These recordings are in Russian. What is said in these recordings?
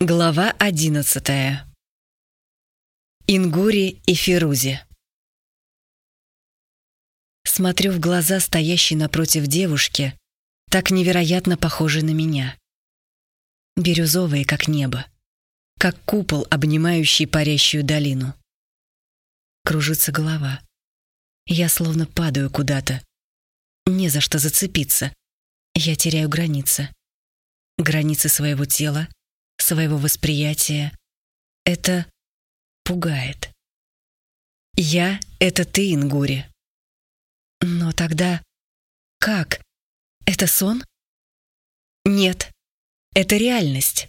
Глава одиннадцатая. Ингури и Фирузи. Смотрю в глаза стоящей напротив девушки, так невероятно похожей на меня. Бирюзовые, как небо, как купол, обнимающий парящую долину. Кружится голова. Я словно падаю куда-то. Не за что зацепиться. Я теряю границы. Границы своего тела, своего восприятия. Это пугает. Я — это ты, Ингури. Но тогда как? Это сон? Нет, это реальность.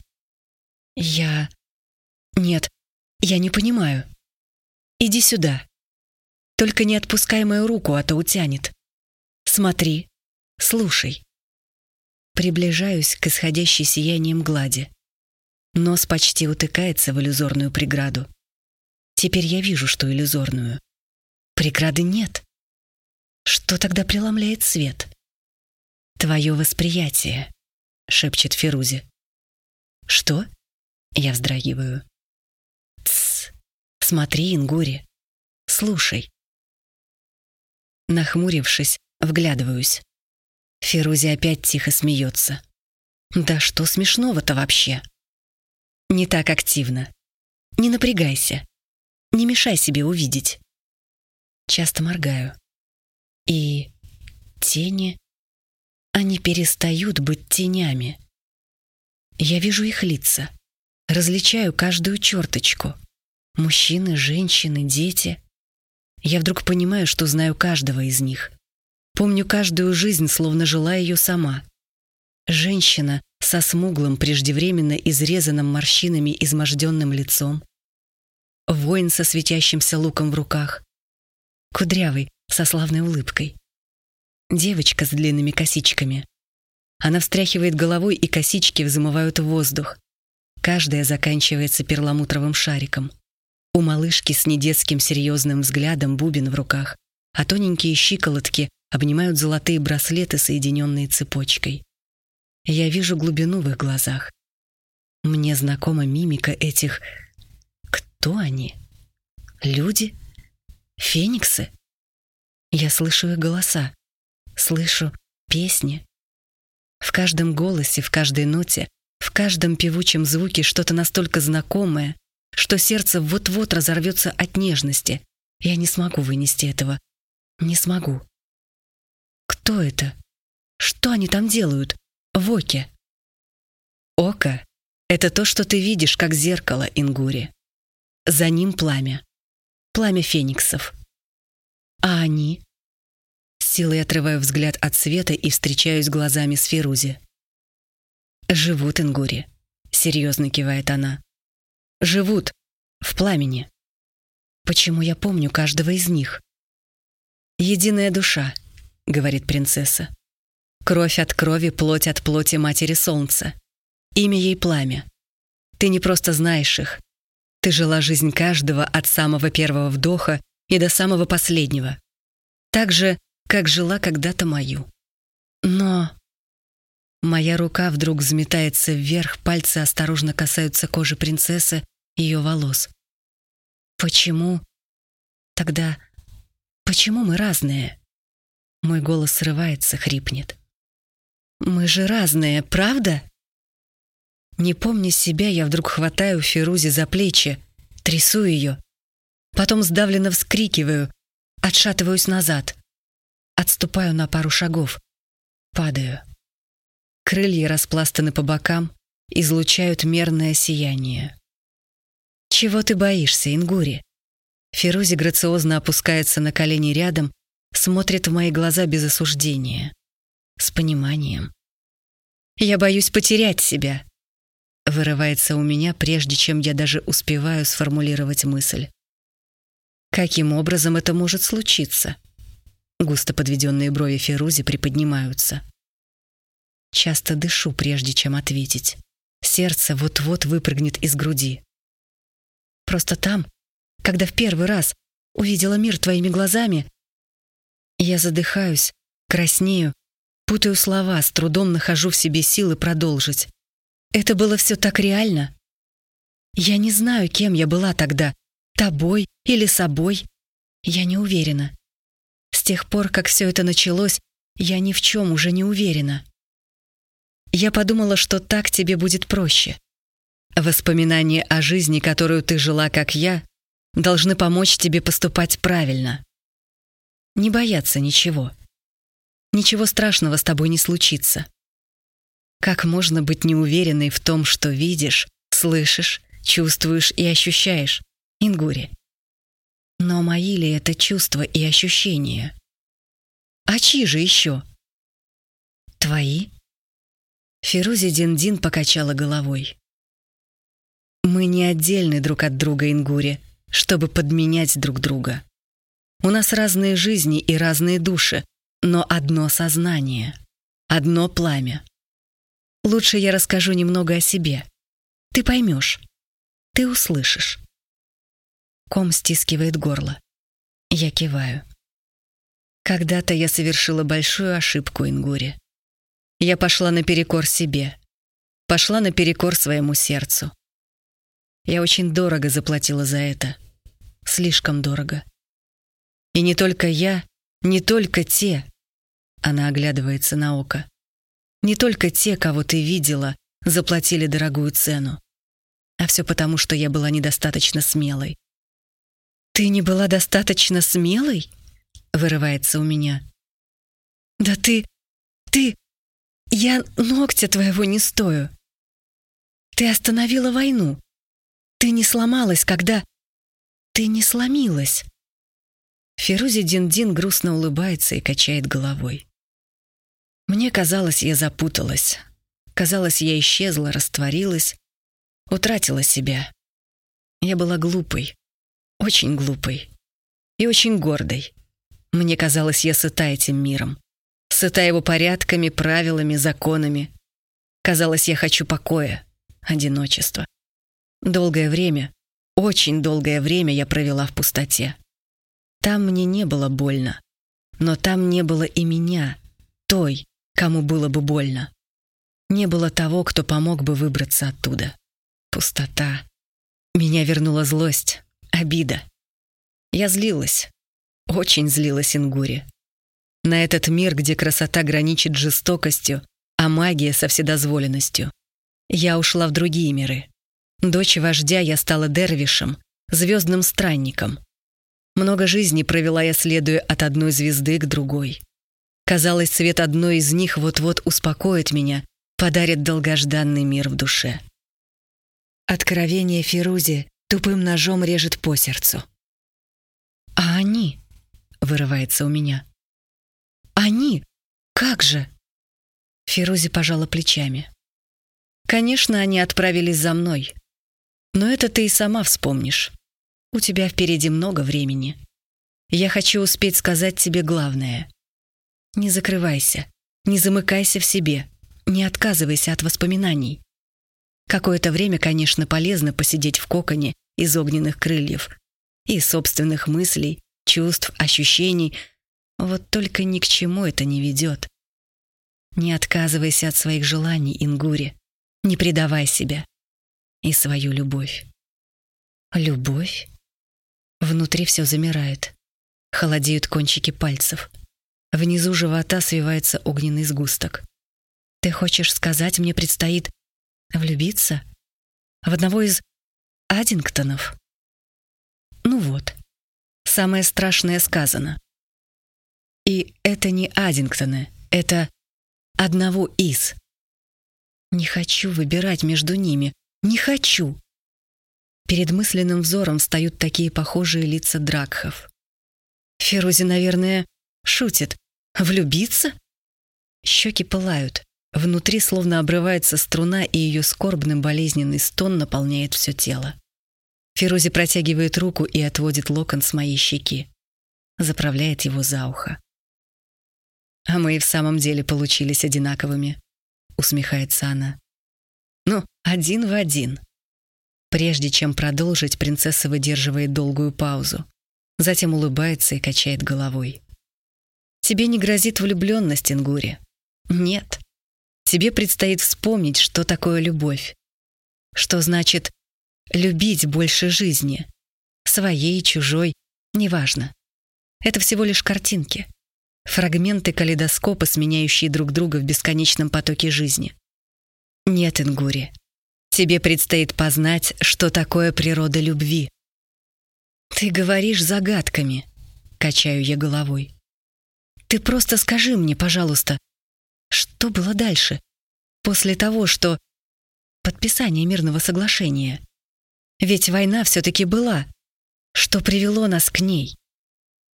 Я... Нет, я не понимаю. Иди сюда. Только не отпускай мою руку, а то утянет. Смотри, слушай. Приближаюсь к исходящей сиянием глади. Нос почти утыкается в иллюзорную преграду. Теперь я вижу, что иллюзорную. Преграды нет. Что тогда преломляет свет? Твое восприятие, шепчет Ферузи. Что? Я вздрагиваю. Тсс. Смотри, Ингури. Слушай. Нахмурившись, вглядываюсь. Ферузи опять тихо смеется. Да что смешного-то вообще? Не так активно. Не напрягайся. Не мешай себе увидеть. Часто моргаю. И тени, они перестают быть тенями. Я вижу их лица, различаю каждую черточку. Мужчины, женщины, дети. Я вдруг понимаю, что знаю каждого из них. Помню каждую жизнь, словно жила ее сама. Женщина со смуглым, преждевременно изрезанным морщинами изможденным лицом. Воин со светящимся луком в руках. Кудрявый, со славной улыбкой. Девочка с длинными косичками. Она встряхивает головой, и косички взмывают в воздух. Каждая заканчивается перламутровым шариком. У малышки с недетским серьезным взглядом бубен в руках, а тоненькие щиколотки обнимают золотые браслеты, соединенные цепочкой. Я вижу глубину в их глазах. Мне знакома мимика этих... Кто они? Люди? Фениксы? Я слышу их голоса. Слышу песни. В каждом голосе, в каждой ноте, в каждом певучем звуке что-то настолько знакомое, что сердце вот-вот разорвется от нежности. Я не смогу вынести этого. Не смогу. Кто это? Что они там делают? В оке. Око — это то, что ты видишь, как зеркало Ингури. За ним пламя. Пламя фениксов. А они? Силой отрываю взгляд от света и встречаюсь глазами с Ферузи. «Живут Ингури», — серьезно кивает она. «Живут в пламени. Почему я помню каждого из них?» «Единая душа», — говорит принцесса. Кровь от крови, плоть от плоти Матери Солнца. Имя ей пламя. Ты не просто знаешь их. Ты жила жизнь каждого от самого первого вдоха и до самого последнего. Так же, как жила когда-то мою. Но... Моя рука вдруг взметается вверх, пальцы осторожно касаются кожи принцессы, ее волос. Почему? Тогда... Почему мы разные? Мой голос срывается, хрипнет. Мы же разные, правда? Не помня себя, я вдруг хватаю Фирузи за плечи, трясу ее. Потом сдавленно вскрикиваю, отшатываюсь назад. Отступаю на пару шагов. Падаю. Крылья распластаны по бокам, излучают мерное сияние. «Чего ты боишься, Ингури?» Фирузи грациозно опускается на колени рядом, смотрит в мои глаза без осуждения с пониманием. «Я боюсь потерять себя», — вырывается у меня, прежде чем я даже успеваю сформулировать мысль. «Каким образом это может случиться?» Густо подведенные брови Ферузи приподнимаются. Часто дышу, прежде чем ответить. Сердце вот-вот выпрыгнет из груди. Просто там, когда в первый раз увидела мир твоими глазами, я задыхаюсь, краснею Путаю слова, с трудом нахожу в себе силы продолжить. Это было все так реально, Я не знаю, кем я была тогда, тобой или собой. Я не уверена. С тех пор, как все это началось, я ни в чем уже не уверена. Я подумала, что так тебе будет проще. Воспоминания о жизни, которую ты жила, как я, должны помочь тебе поступать правильно. Не бояться ничего. Ничего страшного с тобой не случится. Как можно быть неуверенной в том, что видишь, слышишь, чувствуешь и ощущаешь, Ингури? Но мои ли это чувства и ощущения? А чьи же еще? Твои? Фирузи Диндин покачала головой. Мы не отдельны друг от друга, Ингури, чтобы подменять друг друга. У нас разные жизни и разные души, но одно сознание, одно пламя. Лучше я расскажу немного о себе. Ты поймешь, ты услышишь. Ком стискивает горло. Я киваю. Когда-то я совершила большую ошибку, Ингури. Я пошла наперекор себе. Пошла наперекор своему сердцу. Я очень дорого заплатила за это. Слишком дорого. И не только я, не только те. Она оглядывается на око. Не только те, кого ты видела, заплатили дорогую цену. А все потому, что я была недостаточно смелой. «Ты не была достаточно смелой?» — вырывается у меня. «Да ты... ты... Я ногтя твоего не стою. Ты остановила войну. Ты не сломалась, когда... Ты не сломилась». Фирузи Диндин грустно улыбается и качает головой. Мне казалось, я запуталась. Казалось, я исчезла, растворилась, утратила себя. Я была глупой, очень глупой и очень гордой. Мне казалось, я сыта этим миром. Сыта его порядками, правилами, законами. Казалось, я хочу покоя, одиночества. Долгое время, очень долгое время я провела в пустоте. Там мне не было больно, но там не было и меня, той, кому было бы больно. Не было того, кто помог бы выбраться оттуда. Пустота. Меня вернула злость, обида. Я злилась. Очень злилась Ингури. На этот мир, где красота граничит жестокостью, а магия со вседозволенностью. Я ушла в другие миры. Дочь вождя я стала дервишем, звездным странником. Много жизней провела я, следуя от одной звезды к другой. Казалось, свет одной из них вот-вот успокоит меня, подарит долгожданный мир в душе. Откровение Фирузи тупым ножом режет по сердцу. «А они?» — вырывается у меня. «Они? Как же?» Фирузи пожала плечами. «Конечно, они отправились за мной. Но это ты и сама вспомнишь. У тебя впереди много времени. Я хочу успеть сказать тебе главное. Не закрывайся, не замыкайся в себе, не отказывайся от воспоминаний. Какое-то время, конечно, полезно посидеть в коконе из огненных крыльев и собственных мыслей, чувств, ощущений. Вот только ни к чему это не ведет. Не отказывайся от своих желаний, Ингури. Не предавай себя. И свою любовь. Любовь? Внутри все замирает. Холодеют кончики пальцев. Внизу живота свивается огненный сгусток. Ты хочешь сказать, мне предстоит влюбиться? В одного из Аддингтонов? Ну вот, самое страшное сказано. И это не Аддингтоны, это одного из. Не хочу выбирать между ними, не хочу. Перед мысленным взором встают такие похожие лица Дракхов. Ферузи, наверное, Шутит. Влюбиться? Щеки пылают. Внутри словно обрывается струна, и ее скорбный болезненный стон наполняет все тело. Фирузи протягивает руку и отводит локон с моей щеки. Заправляет его за ухо. «А мы и в самом деле получились одинаковыми», — усмехается она. «Ну, один в один». Прежде чем продолжить, принцесса выдерживает долгую паузу. Затем улыбается и качает головой. Тебе не грозит влюбленность, Ингури. Нет. Тебе предстоит вспомнить, что такое любовь. Что значит любить больше жизни. Своей, чужой, неважно. Это всего лишь картинки. Фрагменты калейдоскопа, сменяющие друг друга в бесконечном потоке жизни. Нет, Ингури, тебе предстоит познать, что такое природа любви. Ты говоришь загадками, качаю я головой. Ты просто скажи мне, пожалуйста, что было дальше, после того, что... Подписание мирного соглашения. Ведь война все-таки была. Что привело нас к ней?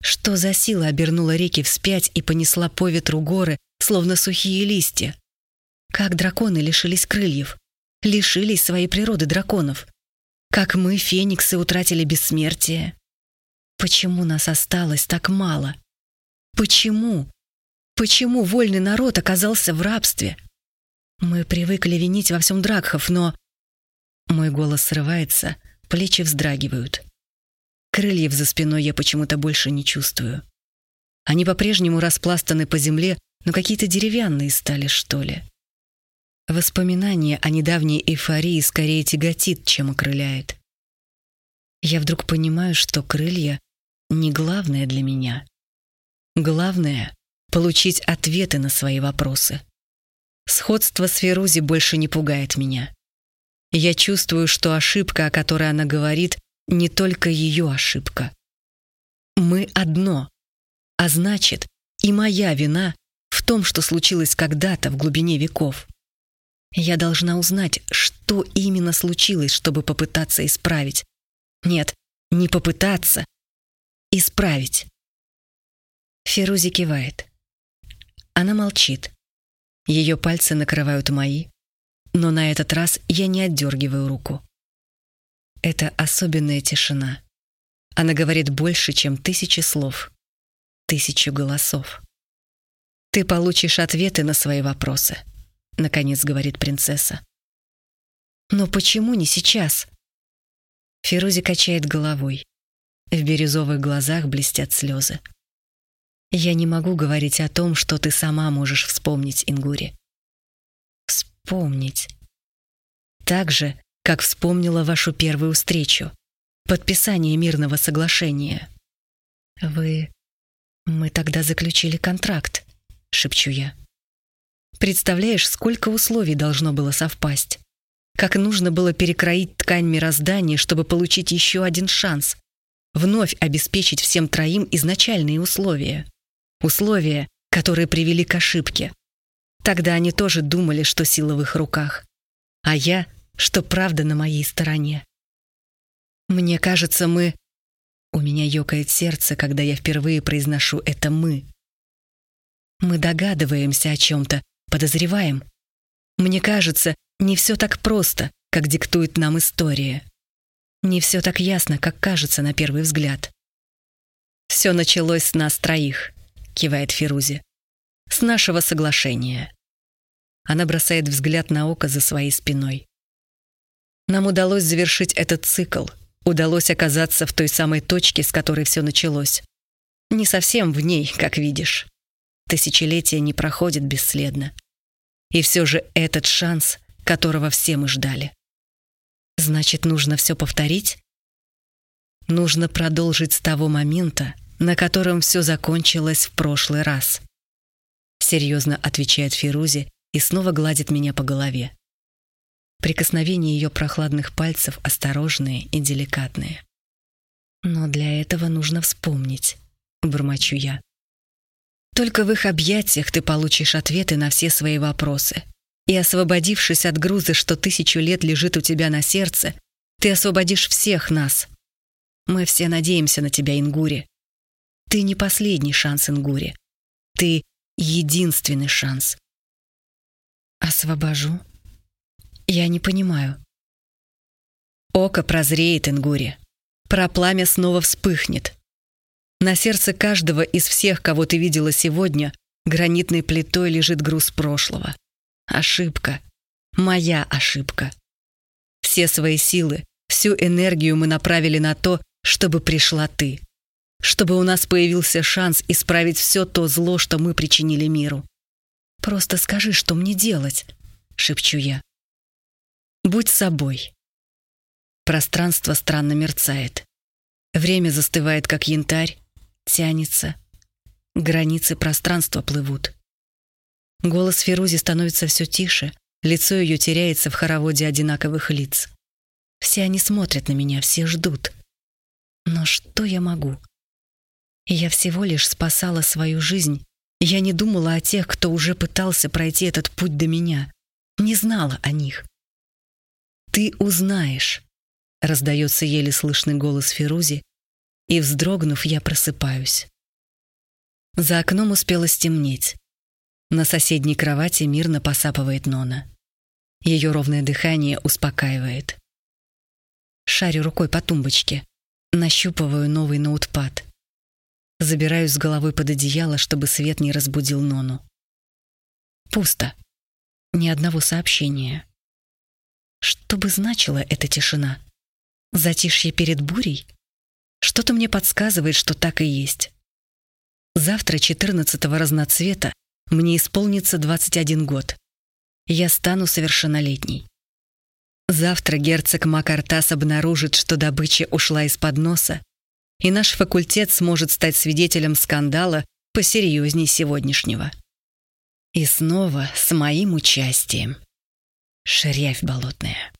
Что за сила обернула реки вспять и понесла по ветру горы, словно сухие листья? Как драконы лишились крыльев? Лишились своей природы драконов? Как мы, фениксы, утратили бессмертие? Почему нас осталось так мало? Почему? Почему вольный народ оказался в рабстве? Мы привыкли винить во всем Дракхов, но... Мой голос срывается, плечи вздрагивают. Крыльев за спиной я почему-то больше не чувствую. Они по-прежнему распластаны по земле, но какие-то деревянные стали, что ли. Воспоминание о недавней эйфории скорее тяготит, чем окрыляет. Я вдруг понимаю, что крылья — не главное для меня. Главное — получить ответы на свои вопросы. Сходство с Ферузи больше не пугает меня. Я чувствую, что ошибка, о которой она говорит, не только ее ошибка. Мы одно, а значит, и моя вина в том, что случилось когда-то в глубине веков. Я должна узнать, что именно случилось, чтобы попытаться исправить. Нет, не попытаться, исправить. Ферузи кивает. Она молчит. Ее пальцы накрывают мои, но на этот раз я не отдергиваю руку. Это особенная тишина. Она говорит больше, чем тысячи слов, тысячу голосов. «Ты получишь ответы на свои вопросы», — наконец говорит принцесса. «Но почему не сейчас?» Фирузи качает головой. В бирюзовых глазах блестят слезы. «Я не могу говорить о том, что ты сама можешь вспомнить, Ингури». «Вспомнить». Так же, как вспомнила вашу первую встречу. Подписание мирного соглашения. Вы... Мы тогда заключили контракт, шепчу я. Представляешь, сколько условий должно было совпасть? Как нужно было перекроить ткань мироздания, чтобы получить еще один шанс. Вновь обеспечить всем троим изначальные условия. Условия, которые привели к ошибке. Тогда они тоже думали, что сила в их руках. А я что правда на моей стороне. Мне кажется, мы... У меня ёкает сердце, когда я впервые произношу это «мы». Мы догадываемся о чем-то, подозреваем. Мне кажется, не все так просто, как диктует нам история. Не все так ясно, как кажется на первый взгляд. «Все началось с нас троих», — кивает Фирузи. «С нашего соглашения». Она бросает взгляд на око за своей спиной. Нам удалось завершить этот цикл. Удалось оказаться в той самой точке, с которой все началось. Не совсем в ней, как видишь. Тысячелетия не проходят бесследно. И все же этот шанс, которого все мы ждали. Значит, нужно все повторить? Нужно продолжить с того момента, на котором все закончилось в прошлый раз. Серьезно отвечает Фирузи и снова гладит меня по голове. Прикосновения ее прохладных пальцев осторожные и деликатные. «Но для этого нужно вспомнить», — бормочу я. «Только в их объятиях ты получишь ответы на все свои вопросы. И освободившись от груза, что тысячу лет лежит у тебя на сердце, ты освободишь всех нас. Мы все надеемся на тебя, Ингури. Ты не последний шанс, Ингури. Ты единственный шанс». «Освобожу?» Я не понимаю. Око прозреет, Ингури. Про пламя снова вспыхнет. На сердце каждого из всех, кого ты видела сегодня, гранитной плитой лежит груз прошлого. Ошибка. Моя ошибка. Все свои силы, всю энергию мы направили на то, чтобы пришла ты. Чтобы у нас появился шанс исправить все то зло, что мы причинили миру. «Просто скажи, что мне делать?» — шепчу я. Будь собой. Пространство странно мерцает. Время застывает, как янтарь, тянется. Границы пространства плывут. Голос Ферузи становится все тише, лицо ее теряется в хороводе одинаковых лиц. Все они смотрят на меня, все ждут. Но что я могу? Я всего лишь спасала свою жизнь. Я не думала о тех, кто уже пытался пройти этот путь до меня. Не знала о них. «Ты узнаешь», — раздается еле слышный голос Ферузи, и, вздрогнув, я просыпаюсь. За окном успело стемнеть. На соседней кровати мирно посапывает Нона. Ее ровное дыхание успокаивает. Шарю рукой по тумбочке. Нащупываю новый ноутпад. Забираюсь с головой под одеяло, чтобы свет не разбудил Нону. Пусто. Ни одного сообщения. Что бы значила эта тишина? Затишье перед бурей? Что-то мне подсказывает, что так и есть. Завтра, 14-го разноцвета, мне исполнится 21 год. Я стану совершеннолетней. Завтра герцог Макартас обнаружит, что добыча ушла из-под носа, и наш факультет сможет стать свидетелем скандала посерьезней сегодняшнего. И снова с моим участием. Шрявь болотная.